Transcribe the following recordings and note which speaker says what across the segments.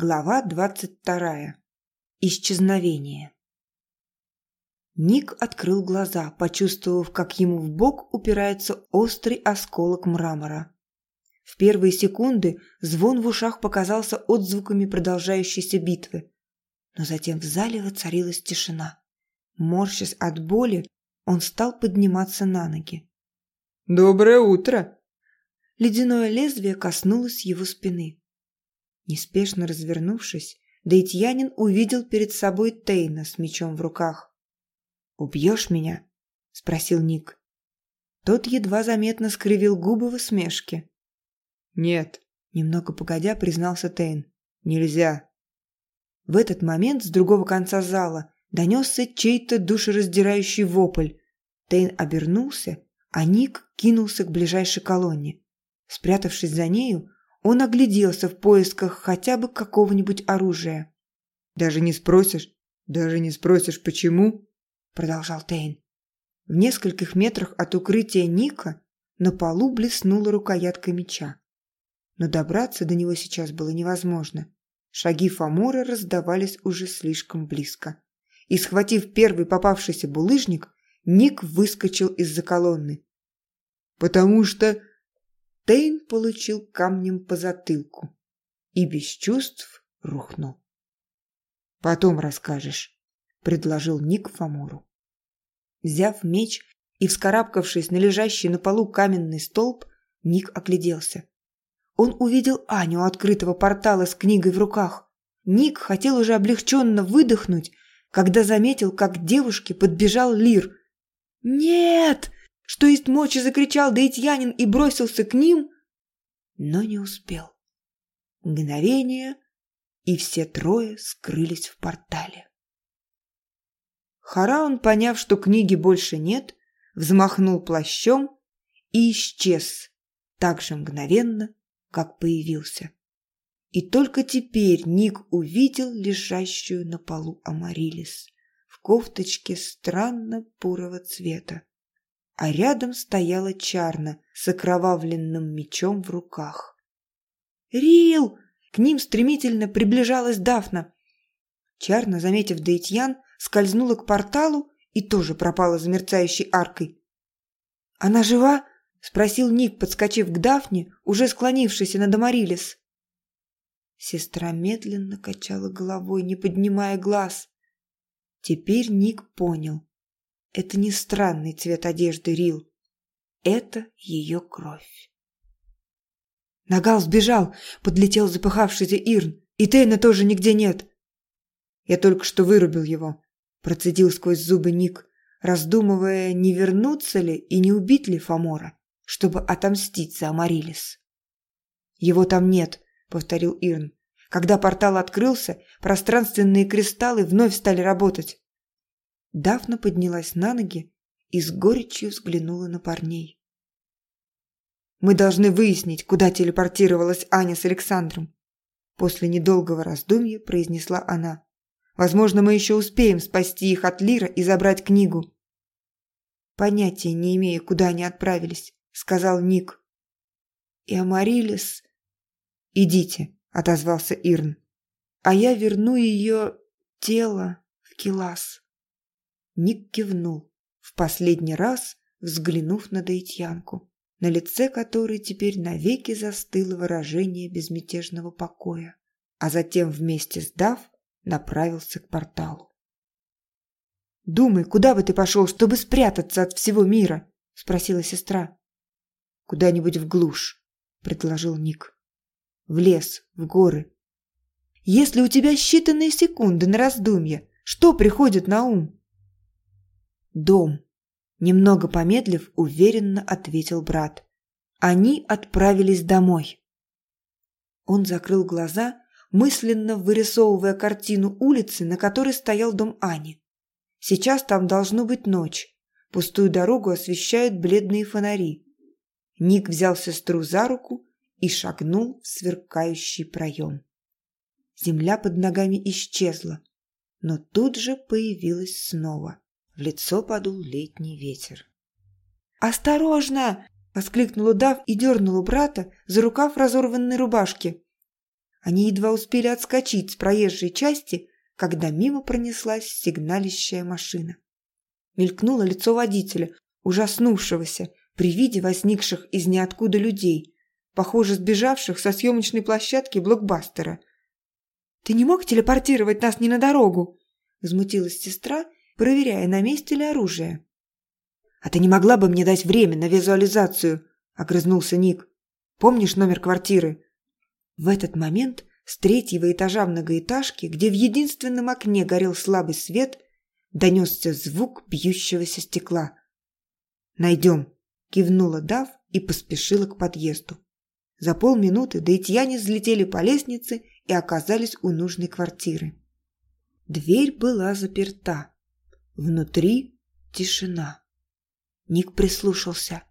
Speaker 1: Глава двадцать вторая. Исчезновение. Ник открыл глаза, почувствовав, как ему в бок упирается острый осколок мрамора. В первые секунды звон в ушах показался отзвуками продолжающейся битвы. Но затем в зале воцарилась тишина. Морщась от боли, он стал подниматься на ноги.
Speaker 2: «Доброе утро!»
Speaker 1: Ледяное лезвие коснулось его спины. Неспешно развернувшись, Дейтьянин увидел перед собой Тейна с мечом в руках. «Убьешь меня?» – спросил Ник. Тот едва заметно скривил губы в усмешке.
Speaker 2: «Нет», –
Speaker 1: немного погодя признался Тейн.
Speaker 2: «Нельзя».
Speaker 1: В этот момент с другого конца зала донесся чей-то душераздирающий вопль. Тейн обернулся, а Ник кинулся к ближайшей колонне. Спрятавшись за нею, он огляделся в поисках хотя бы какого-нибудь оружия.
Speaker 2: «Даже не спросишь? Даже не спросишь, почему?»
Speaker 1: Продолжал Тейн. В нескольких метрах от укрытия Ника на полу блеснула рукоятка меча. Но добраться до него сейчас было невозможно. Шаги Фомора раздавались уже слишком близко. И, схватив первый попавшийся булыжник, Ник выскочил из-за колонны.
Speaker 2: «Потому что
Speaker 1: Тейн получил камнем по затылку и без чувств рухнул. «Потом расскажешь», — предложил Ник Фомору. Взяв меч и вскарабкавшись на лежащий на полу каменный столб, Ник огляделся. Он увидел Аню открытого портала с книгой в руках. Ник хотел уже облегченно выдохнуть, когда заметил, как к девушке подбежал Лир. «Нет!» Что есть мочи, закричал Даитьянин и бросился к ним, но не успел. Мгновение, и все трое скрылись в портале. Хараун, поняв, что книги больше нет, взмахнул плащом и исчез так же мгновенно, как появился. И только теперь Ник увидел лежащую на полу Амарилис в кофточке странно бурого цвета а рядом стояла Чарна с окровавленным мечом в руках. «Рил!» К ним стремительно приближалась Дафна. Чарна, заметив Дейтьян, скользнула к порталу и тоже пропала за мерцающей аркой. «Она жива?» – спросил Ник, подскочив к Дафне, уже склонившейся над Амарилис. Сестра медленно качала головой, не поднимая глаз. Теперь Ник понял. Это не странный цвет одежды Рил. Это ее кровь. Нагал сбежал, подлетел запыхавшийся Ирн. И Тейна тоже нигде нет. Я только что вырубил его, процедил сквозь зубы Ник, раздумывая, не вернуться ли и не убить ли Фомора, чтобы отомстить за Амарилис. «Его там нет», — повторил Ирн. Когда портал открылся, пространственные кристаллы вновь стали работать. Дафна поднялась на ноги и с горечью взглянула на парней. «Мы должны выяснить, куда телепортировалась Аня с Александром», после недолгого раздумья произнесла она. «Возможно, мы еще успеем спасти их от Лира и забрать книгу». «Понятия не имею, куда они отправились», — сказал Ник. «И Амарилис...» «Идите», — отозвался Ирн. «А я верну ее тело в Килас». Ник кивнул, в последний раз взглянув на Даитьянку, на лице которой теперь навеки застыло выражение безмятежного покоя, а затем вместе с Дав направился к порталу. «Думай, куда бы ты пошел, чтобы спрятаться от всего мира?» – спросила сестра. «Куда-нибудь в глушь», – предложил Ник. «В лес, в горы». «Если у тебя считанные секунды на раздумье, что приходит на ум?» «Дом», – немного помедлив, уверенно ответил брат. Они отправились домой. Он закрыл глаза, мысленно вырисовывая картину улицы, на которой стоял дом Ани. Сейчас там должно быть ночь. Пустую дорогу освещают бледные фонари. Ник взял сестру за руку и шагнул в сверкающий проем. Земля под ногами исчезла, но тут же появилась снова. В лицо подул летний ветер. «Осторожно!» – воскликнула Дав и дернула брата за рукав разорванной рубашки. Они едва успели отскочить с проезжей части, когда мимо пронеслась сигналищая машина. Мелькнуло лицо водителя, ужаснувшегося при виде возникших из ниоткуда людей, похоже, сбежавших со съемочной площадки блокбастера. «Ты не мог телепортировать нас не на дорогу?» – возмутилась сестра, проверяя, на месте ли оружие. «А ты не могла бы мне дать время на визуализацию?» – огрызнулся Ник. «Помнишь номер квартиры?» В этот момент с третьего этажа многоэтажки, где в единственном окне горел слабый свет, донесся звук бьющегося стекла. «Найдем», – кивнула Дав и поспешила к подъезду. За полминуты Дейтьяне взлетели по лестнице и оказались у нужной квартиры. Дверь была заперта. Внутри тишина. Ник прислушался.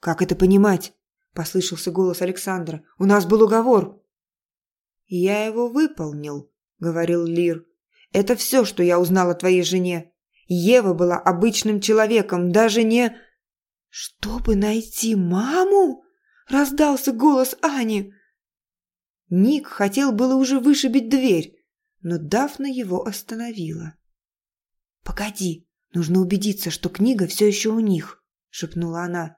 Speaker 1: «Как это понимать?» – послышался голос Александра. «У нас был уговор». «Я его выполнил», – говорил Лир. «Это все, что я узнал о твоей жене. Ева была обычным человеком, даже не...» «Чтобы найти маму?» – раздался голос Ани. Ник хотел было уже вышибить дверь, но Дафна его остановила. «Погоди, нужно убедиться, что книга все еще у них», – шепнула она.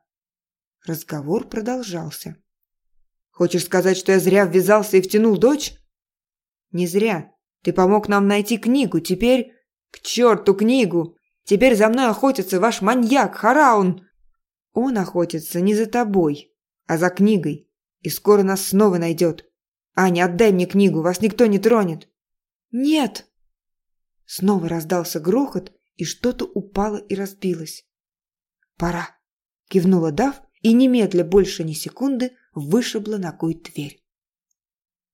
Speaker 1: Разговор продолжался. «Хочешь сказать, что я зря ввязался и втянул дочь?» «Не зря. Ты помог нам найти книгу. Теперь...» «К черту книгу! Теперь за мной охотится ваш маньяк Хараун!» «Он охотится не за тобой, а за книгой, и скоро нас снова найдет. Аня, отдай мне книгу, вас никто не тронет!» «Нет!» Снова раздался грохот, и что-то упало и разбилось. «Пора!» – кивнула Дав и немедля больше ни секунды вышибла ногой дверь.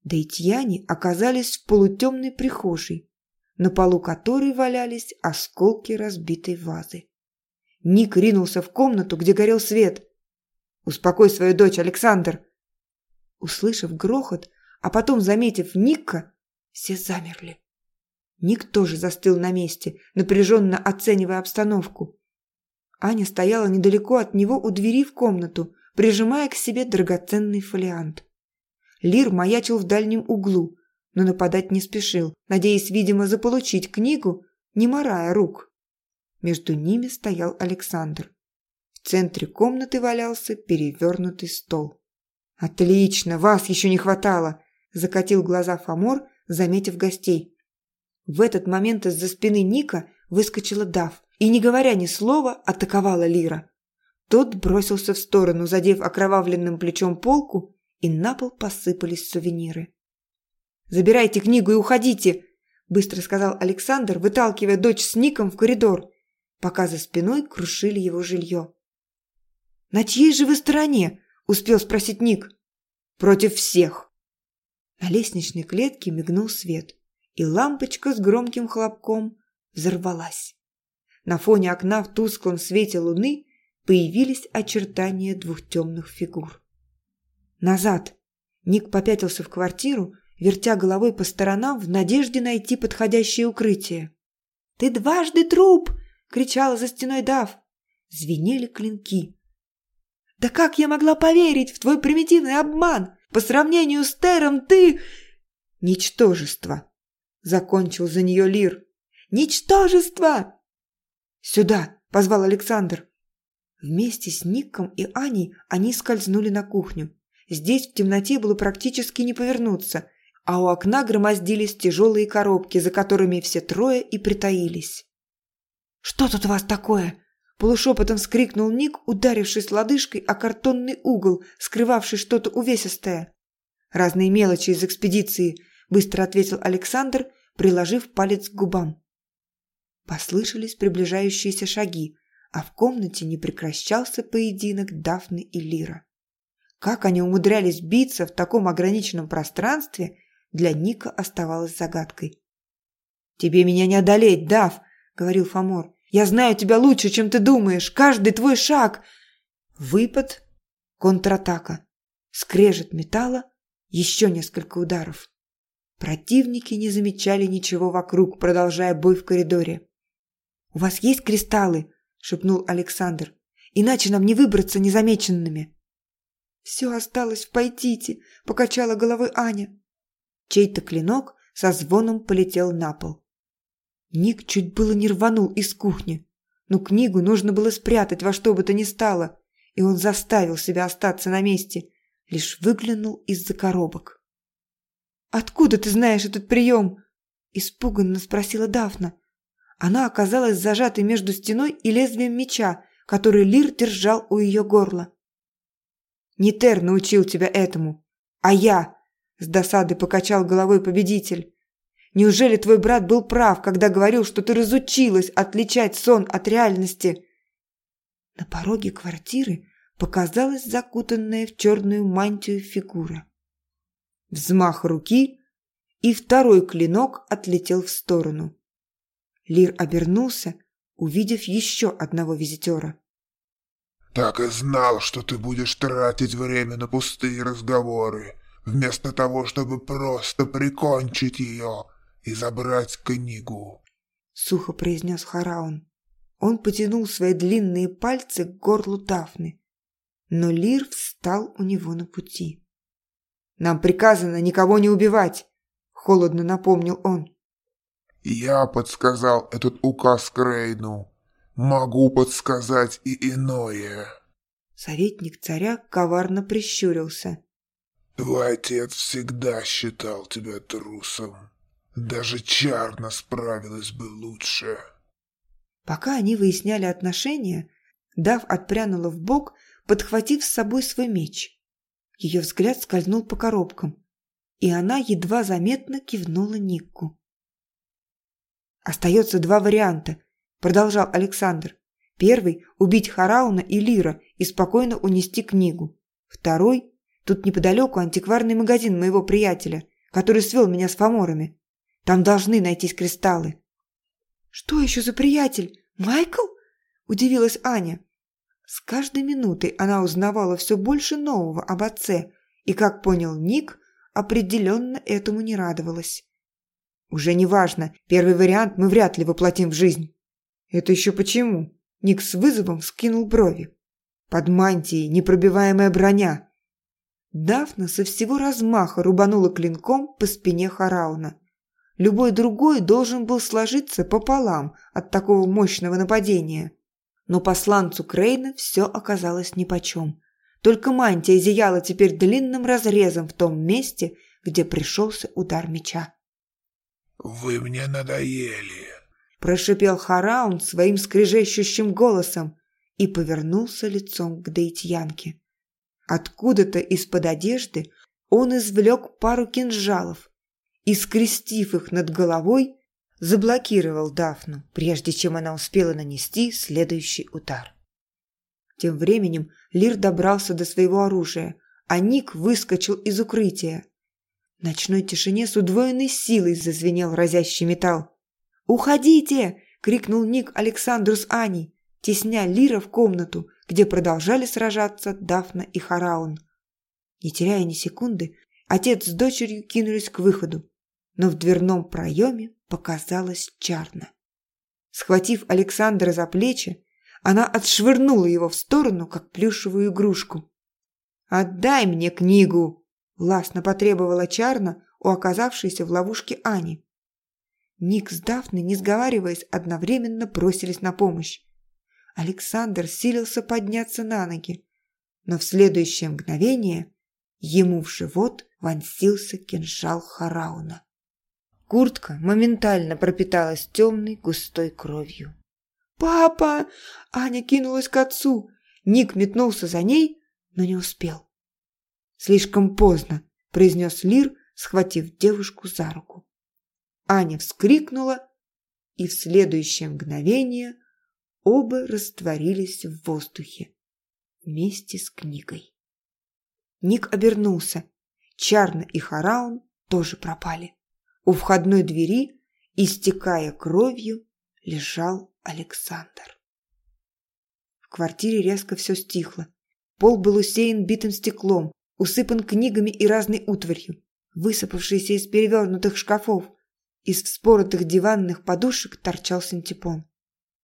Speaker 1: Дейтьяне оказались в полутемной прихожей, на полу которой валялись осколки разбитой вазы. Ник ринулся в комнату, где горел свет. «Успокой свою дочь, Александр!» Услышав грохот, а потом заметив Ника, все замерли. Ник тоже застыл на месте, напряженно оценивая обстановку. Аня стояла недалеко от него у двери в комнату, прижимая к себе драгоценный фолиант. Лир маячил в дальнем углу, но нападать не спешил, надеясь, видимо, заполучить книгу, не морая рук. Между ними стоял Александр. В центре комнаты валялся перевернутый стол. «Отлично, вас еще не хватало!» – закатил глаза Фомор, заметив гостей. В этот момент из-за спины Ника выскочила Дав и, не говоря ни слова, атаковала Лира. Тот бросился в сторону, задев окровавленным плечом полку, и на пол посыпались сувениры. «Забирайте книгу и уходите!» – быстро сказал Александр, выталкивая дочь с Ником в коридор, пока за спиной крушили его жилье. «На чьей же вы стороне?» – успел спросить Ник. «Против всех!» На лестничной клетке мигнул свет, и лампочка с громким хлопком взорвалась. На фоне окна в тусклом свете луны появились очертания двух темных фигур. «Назад!» Ник попятился в квартиру, вертя головой по сторонам в надежде найти подходящее укрытие. «Ты дважды труп!» — кричала за стеной Дав. Звенели клинки. «Да как я могла поверить в твой примитивный обман? По сравнению с Тером ты...» «Ничтожество!» — закончил за нее Лир. «Ничтожество!» «Сюда!» — позвал Александр. Вместе с Ником и Аней они скользнули на кухню. Здесь в темноте было практически не повернуться, а у окна громоздились тяжелые коробки, за которыми все трое и притаились. «Что тут у вас такое?» – полушепотом вскрикнул Ник, ударившись лодыжкой о картонный угол, скрывавший что-то увесистое. «Разные мелочи из экспедиции», – быстро ответил Александр, приложив палец к губам. Послышались приближающиеся шаги, а в комнате не прекращался поединок Дафны и Лира. Как они умудрялись биться в таком ограниченном пространстве, для Ника оставалось загадкой. «Тебе меня не одолеть, Дав!» — говорил Фомор. «Я знаю тебя лучше, чем ты думаешь. Каждый твой шаг...» Выпад, контратака, скрежет металла, еще несколько ударов. Противники не замечали ничего вокруг, продолжая бой в коридоре. «У вас есть кристаллы?» – шепнул Александр. «Иначе нам не выбраться незамеченными». «Все осталось в Пайтите», – покачала головой Аня. Чей-то клинок со звоном полетел на пол. Ник чуть было не рванул из кухни, но книгу нужно было спрятать во что бы то ни стало, и он заставил себя остаться на месте, лишь выглянул из-за коробок. «Откуда ты знаешь этот прием?» – испуганно спросила Дафна. Она оказалась зажатой между стеной и лезвием меча, который Лир держал у ее горла. «Не Тер научил тебя этому, а я!» – с досадой покачал головой победитель. «Неужели твой брат был прав, когда говорил, что ты разучилась отличать сон от реальности?» На пороге квартиры показалась закутанная в черную мантию фигура. Взмах руки, и второй клинок отлетел в сторону. Лир обернулся, увидев еще одного визитера.
Speaker 3: «Так и знал, что ты будешь тратить время на пустые разговоры, вместо того, чтобы просто прикончить ее и забрать книгу», —
Speaker 1: сухо произнес Хараун. Он потянул свои длинные пальцы к горлу Дафны, но Лир встал у него на пути. «Нам приказано никого не убивать», — холодно напомнил он.
Speaker 3: «Я подсказал этот указ Крейну. Могу подсказать и иное».
Speaker 1: Советник царя коварно прищурился.
Speaker 3: «Твой отец всегда считал тебя трусом. Даже Чарна справилась бы лучше».
Speaker 1: Пока они выясняли отношения, Дав отпрянула в бок подхватив с собой свой меч. Ее взгляд скользнул по коробкам, и она едва заметно кивнула Никку. «Остается два варианта», – продолжал Александр. «Первый – убить Харауна и Лира и спокойно унести книгу. Второй – тут неподалеку антикварный магазин моего приятеля, который свел меня с фаморами. Там должны найтись кристаллы». «Что еще за приятель? Майкл?» – удивилась Аня. С каждой минутой она узнавала все больше нового об отце, и, как понял Ник, определенно этому не радовалась. «Уже не важно, первый вариант мы вряд ли воплотим в жизнь». «Это еще почему?» Ник с вызовом скинул брови. «Под мантией непробиваемая броня». Дафна со всего размаха рубанула клинком по спине Харауна. Любой другой должен был сложиться пополам от такого мощного нападения. Но посланцу Крейна все оказалось нипочем. Только мантия зияла теперь длинным разрезом в том месте, где пришелся удар меча.
Speaker 3: «Вы мне надоели», –
Speaker 1: прошипел Хараун своим скрежещущим голосом и повернулся лицом к Дейтьянке. Откуда-то из-под одежды он извлек пару кинжалов и, скрестив их над головой, заблокировал Дафну, прежде чем она успела нанести следующий удар. Тем временем Лир добрался до своего оружия, а Ник выскочил из укрытия. В ночной тишине с удвоенной силой зазвенел разящий металл. «Уходите!» – крикнул Ник Александру с Аней, тесня Лира в комнату, где продолжали сражаться Дафна и Хараун. Не теряя ни секунды, отец с дочерью кинулись к выходу, но в дверном проеме показалась Чарна. Схватив Александра за плечи, она отшвырнула его в сторону, как плюшевую игрушку. «Отдай мне книгу!» – властно потребовала Чарна у оказавшейся в ловушке Ани. Ник с Дафной, не сговариваясь, одновременно бросились на помощь. Александр силился подняться на ноги, но в следующее мгновение ему в живот вонзился кинжал Харауна. Куртка моментально пропиталась темной густой кровью. «Папа!» Аня кинулась к отцу. Ник метнулся за ней, но не успел. «Слишком поздно», – произнес Лир, схватив девушку за руку. Аня вскрикнула, и в следующее мгновение оба растворились в воздухе вместе с книгой. Ник обернулся. Чарна и Хараун тоже пропали. У входной двери, истекая кровью, лежал Александр. В квартире резко все стихло. Пол был усеян битым стеклом, усыпан книгами и разной утварью, высыпавшейся из перевернутых шкафов. Из вспоротых диванных подушек торчал синтепон.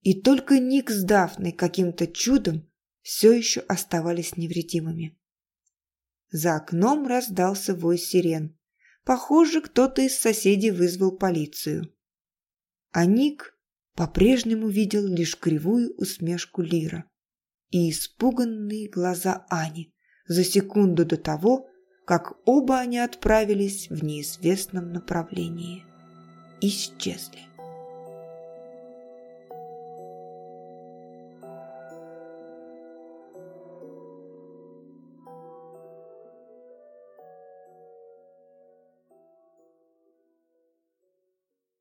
Speaker 1: И только Ник с Дафной каким-то чудом все еще оставались невредимыми. За окном раздался вой сирен. Похоже, кто-то из соседей вызвал полицию. А Ник по-прежнему видел лишь кривую усмешку Лира и испуганные глаза Ани за секунду до того, как оба они отправились в неизвестном направлении. Исчезли.